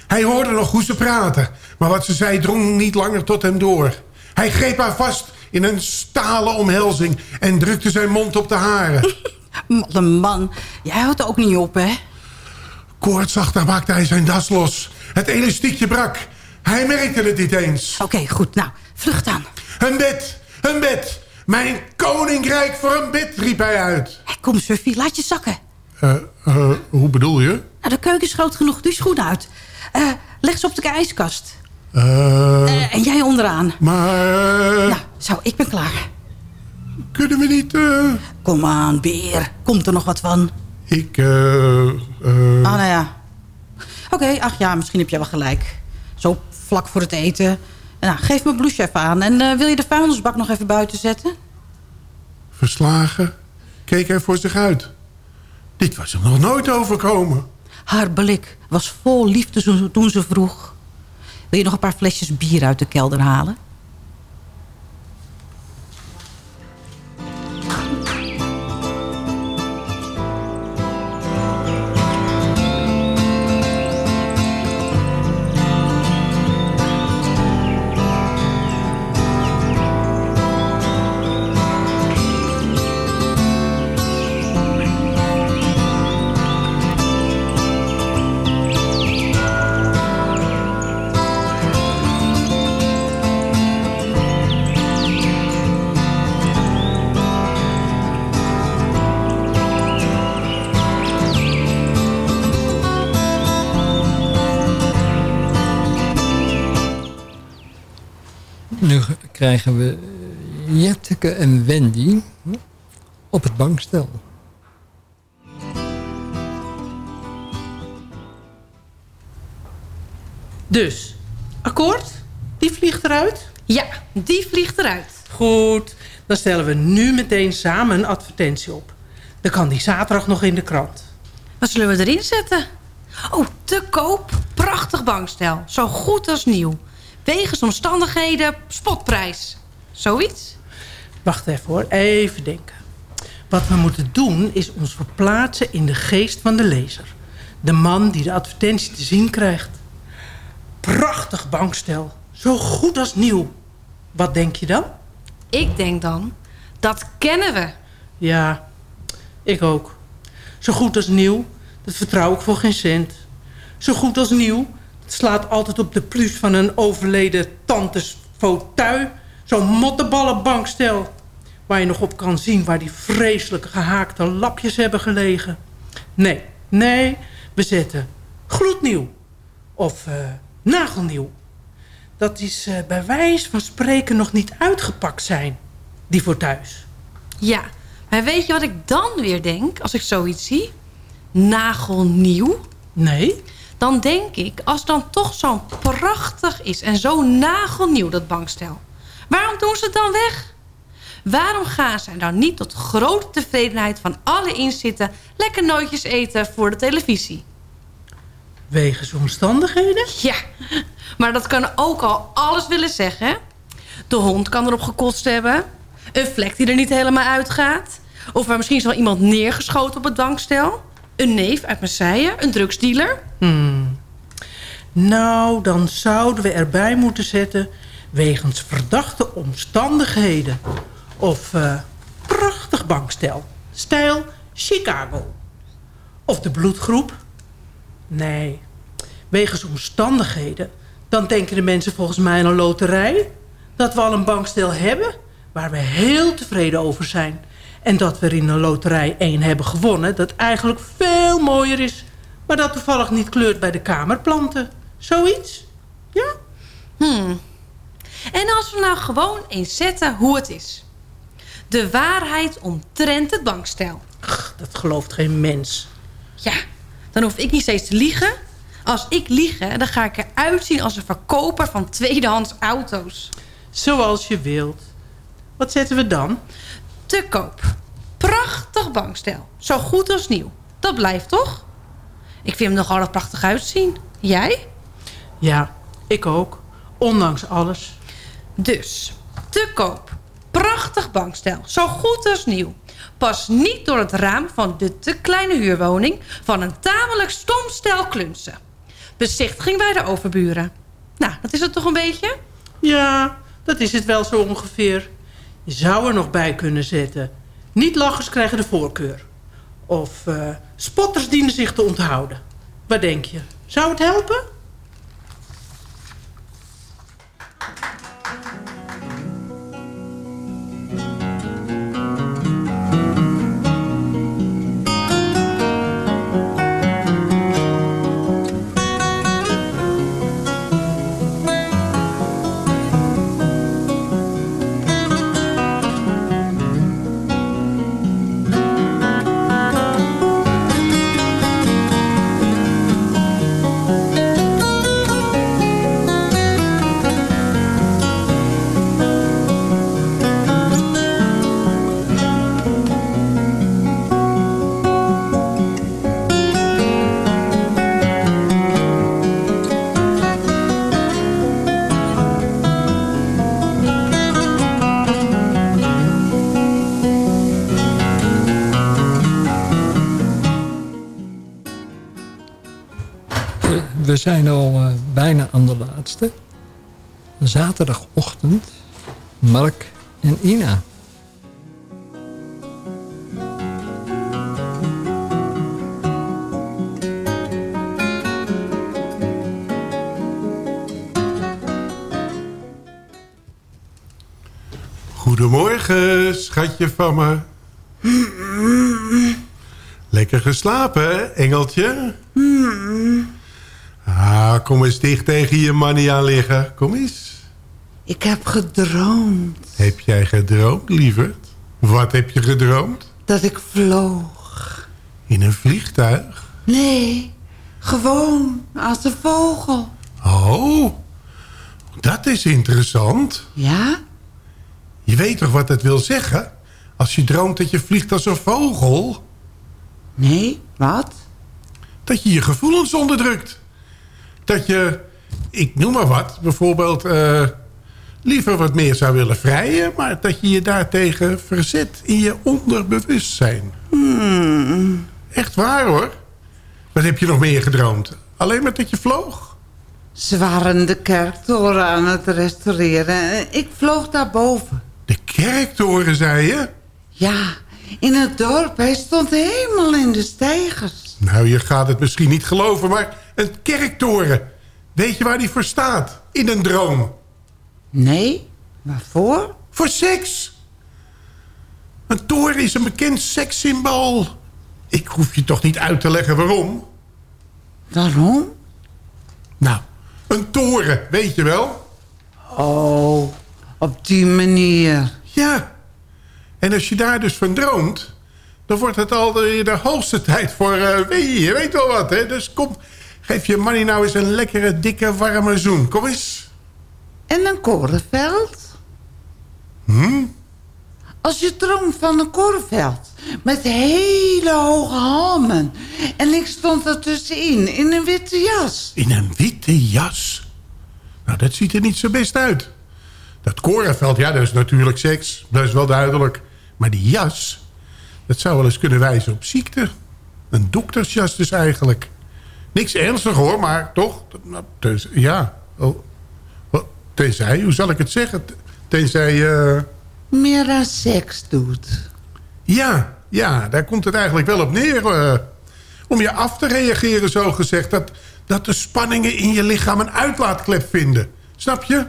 Hij hoorde nog hoe ze praten, maar wat ze zei drong niet langer tot hem door. Hij greep haar vast in een stalen omhelzing en drukte zijn mond op de haren. Malle man, jij houdt er ook niet op, hè? Koortsachtig maakte hij zijn das los. Het elastiekje brak. Hij merkte het niet eens. Oké, goed. Nou, vlucht aan. Een bed, een bed. Mijn koninkrijk voor een bed, riep hij uit. Hey, kom, Suffie, laat je zakken. Eh, eh, hoe bedoel je? Nou, de keuken is groot genoeg. Je schoen uit. Eh, leg ze op de ijskast. Eh, Eh, en jij onderaan. maar... Nou, zo, ik ben klaar. Kunnen we niet... eh, Kom aan, beer. Komt er nog wat van? Ik, eh... eh, Ah, nou ja. Oké, ach ja, misschien heb jij wel gelijk. Zo vlak voor het eten. Nou, geef mijn blouse even aan. En eh, wil je de vuilnisbak nog even buiten zetten? Verslagen keek hij voor zich uit. Dit was hem nog nooit overkomen. Haar blik was vol liefde toen ze vroeg. Wil je nog een paar flesjes bier uit de kelder halen? Krijgen we Jetteke en Wendy op het bankstel. Dus, akkoord? Die vliegt eruit? Ja, die vliegt eruit. Goed, dan stellen we nu meteen samen een advertentie op. Dan kan die zaterdag nog in de krant. Wat zullen we erin zetten? Oh, te koop. prachtig bankstel. Zo goed als nieuw. Wegens omstandigheden spotprijs. Zoiets? Wacht even hoor, even denken. Wat we moeten doen is ons verplaatsen in de geest van de lezer. De man die de advertentie te zien krijgt. Prachtig bankstel. Zo goed als nieuw. Wat denk je dan? Ik denk dan, dat kennen we. Ja, ik ook. Zo goed als nieuw, dat vertrouw ik voor geen cent. Zo goed als nieuw, slaat altijd op de plus van een overleden tantes fauteuil. Zo'n motteballen bankstel. Waar je nog op kan zien waar die vreselijke gehaakte lapjes hebben gelegen. Nee, nee, we zetten gloednieuw. Of eh, nagelnieuw. Dat is eh, bij wijze van spreken nog niet uitgepakt zijn. Die voor thuis. Ja, maar weet je wat ik dan weer denk als ik zoiets zie? Nagelnieuw. Nee. Dan denk ik, als dan toch zo'n prachtig is en zo nagelnieuw dat bankstel. Waarom doen ze het dan weg? Waarom gaan ze dan niet tot grote tevredenheid van alle inzitten... lekker nootjes eten voor de televisie? Wegens omstandigheden? Ja, maar dat kan ook al alles willen zeggen. De hond kan erop gekost hebben. Een vlek die er niet helemaal uitgaat. Of er misschien is wel iemand neergeschoten op het bankstel. Een neef uit Marseille, een drugsdealer. Hmm. Nou, dan zouden we erbij moeten zetten... wegens verdachte omstandigheden. Of eh, prachtig bankstel. Stijl Chicago. Of de bloedgroep. Nee, wegens omstandigheden... dan denken de mensen volgens mij een loterij... dat we al een bankstel hebben... waar we heel tevreden over zijn... en dat we er in een loterij één hebben gewonnen... dat eigenlijk veel mooier is... maar dat toevallig niet kleurt bij de kamerplanten. Zoiets? Ja? Hmm. En als we nou gewoon eens zetten hoe het is. De waarheid omtrent het bankstel. Dat gelooft geen mens. Ja, dan hoef ik niet steeds te liegen. Als ik lieg, dan ga ik eruit zien als een verkoper van tweedehands auto's. Zoals je wilt. Wat zetten we dan? Te koop. Prachtig bankstel. Zo goed als nieuw. Dat blijft toch? Ik vind hem nogal er prachtig uitzien. Jij? Ja, ik ook. Ondanks alles. Dus, te koop. Prachtig bankstel. Zo goed als nieuw. Pas niet door het raam van de te kleine huurwoning... van een tamelijk stom stel klunsen. Bezichtiging bij de overburen. Nou, dat is het toch een beetje? Ja, dat is het wel zo ongeveer. Zou er nog bij kunnen zetten. Niet-lachers krijgen de voorkeur. Of uh, spotters dienen zich te onthouden. Wat denk je? Zou het helpen? Zijn al uh, bijna aan de laatste. Zaterdagochtend, Mark en Ina. Goedemorgen, schatje van me. Lekker geslapen, hè, engeltje? Ah, kom eens dicht tegen je manie aan liggen. Kom eens. Ik heb gedroomd. Heb jij gedroomd, lieverd? Wat heb je gedroomd? Dat ik vloog. In een vliegtuig? Nee, gewoon als een vogel. Oh, dat is interessant. Ja? Je weet toch wat dat wil zeggen? Als je droomt dat je vliegt als een vogel? Nee, wat? Dat je je gevoelens onderdrukt. Dat je, ik noem maar wat, bijvoorbeeld eh, liever wat meer zou willen vrijen... maar dat je je daartegen verzet in je onderbewustzijn. Hmm. Echt waar hoor. Wat heb je nog meer gedroomd? Alleen maar dat je vloog? Ze waren de kerktoren aan het restaureren. en Ik vloog daarboven. De kerktoren, zei je? Ja, in het dorp. Hij stond helemaal in de stijgers. Nou, je gaat het misschien niet geloven, maar een kerktoren. Weet je waar die voor staat? In een droom. Nee? Waarvoor? Voor seks. Een toren is een bekend sekssymbool. Ik hoef je toch niet uit te leggen waarom? Waarom? Nou, een toren, weet je wel? Oh, op die manier. Ja. En als je daar dus van droomt... dan wordt het al de, de hoogste tijd voor... eh weet je, je weet wel wat, hè? Dus kom, geef je Manny nou eens een lekkere, dikke, warme zoen. Kom eens. En een korenveld? Hm? Als je droomt van een korenveld. Met hele hoge halmen. En ik stond er tussenin in een witte jas. In een witte jas? Nou, dat ziet er niet zo best uit. Dat korenveld, ja, dat is natuurlijk seks. Dat is wel duidelijk. Maar die jas, dat zou wel eens kunnen wijzen op ziekte. Een doktersjas dus eigenlijk. Niks ernstig hoor, maar toch? Nou, ja. Oh, tenzij, hoe zal ik het zeggen? Tenzij... eh, Meer aan seks doet. Ja, ja, daar komt het eigenlijk wel op neer. eh, om je af te reageren, zo gezegd. Dat, dat de spanningen in je lichaam een uitlaatklep vinden. Snap je?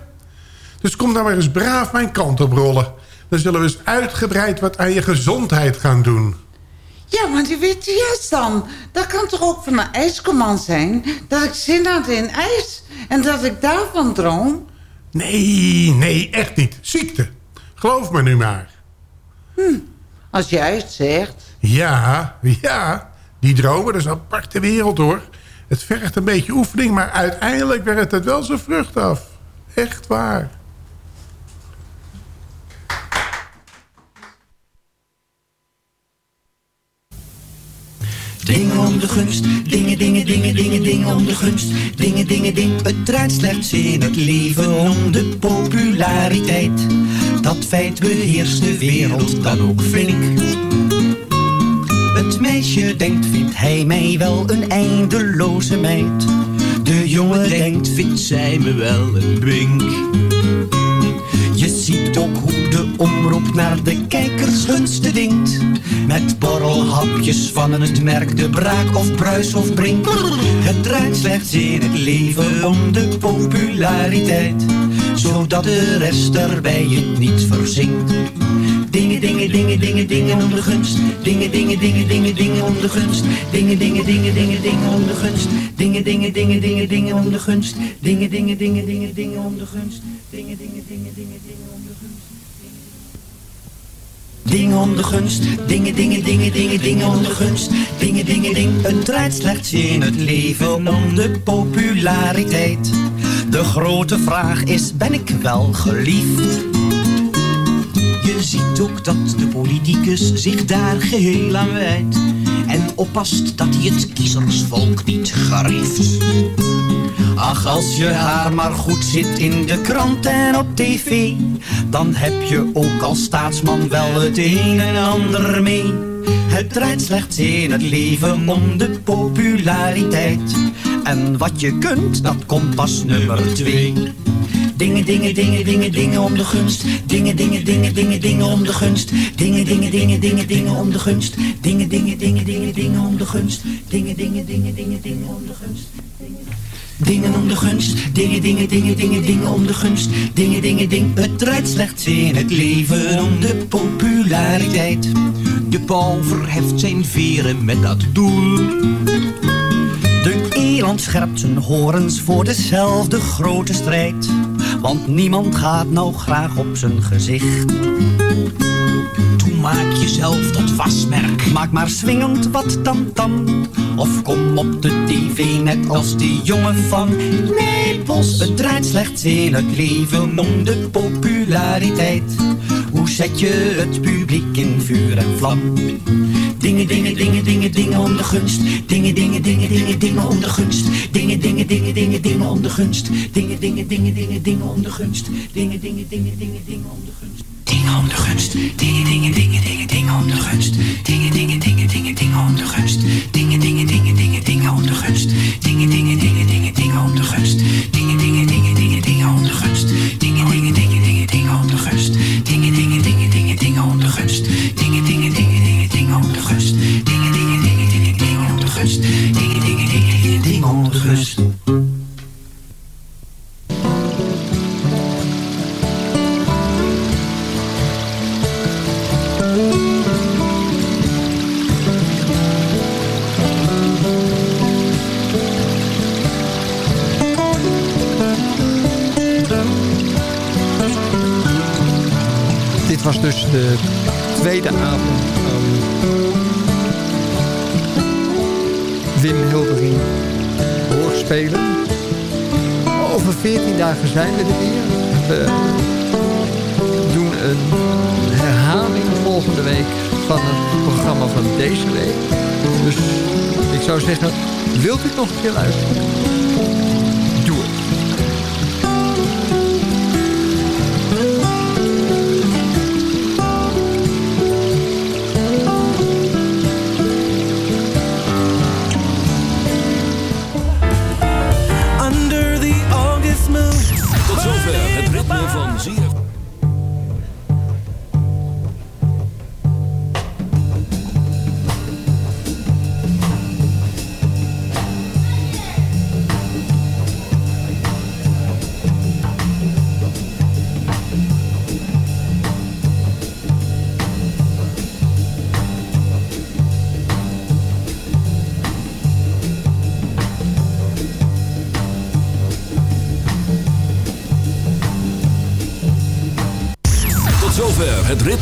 Dus kom dan maar eens braaf mijn kant op rollen. Dan zullen we eens uitgebreid wat aan je gezondheid gaan doen. Ja, maar die witte jas dan. Dat kan toch ook van een ijskommand zijn? Dat ik zin had in ijs. En dat ik daarvan droom? Nee, nee, echt niet. Ziekte. Geloof me nu maar. Hm, als jij het zegt. Ja, ja. Die dromen, dat is een aparte wereld hoor. Het vergt een beetje oefening, maar uiteindelijk werkt het wel zijn vrucht af. Echt waar. Dingen om de gunst, dingen, dingen, dingen, dingen, dingen om de gunst. Dingen, dingen, ding. Het draait slechts in het leven om de populariteit. Dat feit beheerst de wereld dan ook flink. Het meisje denkt, vindt hij mij wel een eindeloze meid. De jongen denkt, vindt zij me wel een brink. Je ziet ook hoe de omroep naar de kijkers gunsten dingt. Met borrelhapjes van het merk De Braak of Bruis of Brink. Het draait slechts in het leven om de populariteit. Zodat de rest erbij het niet verzinkt. Dingen, dingen, dingen, dingen, dingen om de gunst. Dingen, dingen, dingen, dingen, dingen om de gunst. Dingen, dingen, dingen, dingen, dingen om de gunst. Dingen, dingen, dingen, dingen, dingen om de gunst. Dingen, dingen, dingen, dingen, dingen om de gunst. Dingen, dingen, dingen, dingen, dingen om de gunst. Dingen om de gunst, dingen, dingen, dingen, dingen, dingen om de gunst. Dingen, dingen, ding. Het draait slechts in het leven om de populariteit. De grote vraag is, ben ik wel geliefd? Je ziet ook dat de politicus zich daar geheel aan wijdt. En oppast dat hij het kiezersvolk niet gerieft. Ach, als je haar maar goed zit in de krant en op tv, dan heb je ook als staatsman wel het een en ander mee. Het draait slechts in het leven om de populariteit. En wat je kunt, dat komt pas nummer twee. Dingen, dingen, dingen, dingen, dingen om de gunst. Dingen, dingen, dingen, dingen, dingen om de gunst. Dingen, dingen, dingen, dingen, dingen om de gunst. Dingen, dingen, dingen, dingen, dingen om de gunst. Dingen, dingen, dingen, dingen, dingen om de gunst. Dingen om de gunst, dingen, dingen, dingen, dingen, dingen om de gunst. Dingen, dingen, ding. Het draait slechts in het leven om de populariteit. De pauw verheft zijn veren met dat doel. De eland scherpt zijn horens voor dezelfde grote strijd. Want niemand gaat nou graag op zijn gezicht. Toen maak jezelf tot wasmerk. Maak maar swingend wat tam-tam. Of kom op de tv net als die jongen van Napels. Het draait slechts in het leven om de populariteit. Hoe zet je het publiek in vuur en vlam? Dingen, dingen, dingen, dingen, dingen om de gunst. Dingen, dingen, dingen, dingen, dingen om de gunst. Dingen, dingen, dingen, dingen, dingen om de gunst. Dingen, dingen, dingen, dingen, dingen om de gunst. Dingen, dingen, dingen, dingen, dingen om de gunst. Dingen om de. Dingen, dingen, dingen, dingen, dingen om de gunst. Dingen, dingen, dingen, dingen, dingen om de gunst. Dingen, dingen, dingen, dingen, dingen om de gunst. Dingen, dingen, dingen, dingen, dingen om de gunst. Dingen, dingen, dingen, dingen, dingen om de gunst. Dingen, dingen, dingen, dingen, dingen om de gunst. Dingen, dingen, dingen, dingen, dingen. Dingen, dingen, dingen, dingen, gunst. Dingen, dingen, dingen, dingen, dingen gunst. Dingen, dingen, dingen, dingen, dingen om zijn we er weer. We doen een herhaling volgende week van het programma van deze week. Dus ik zou zeggen, wilt u nog een keer luisteren?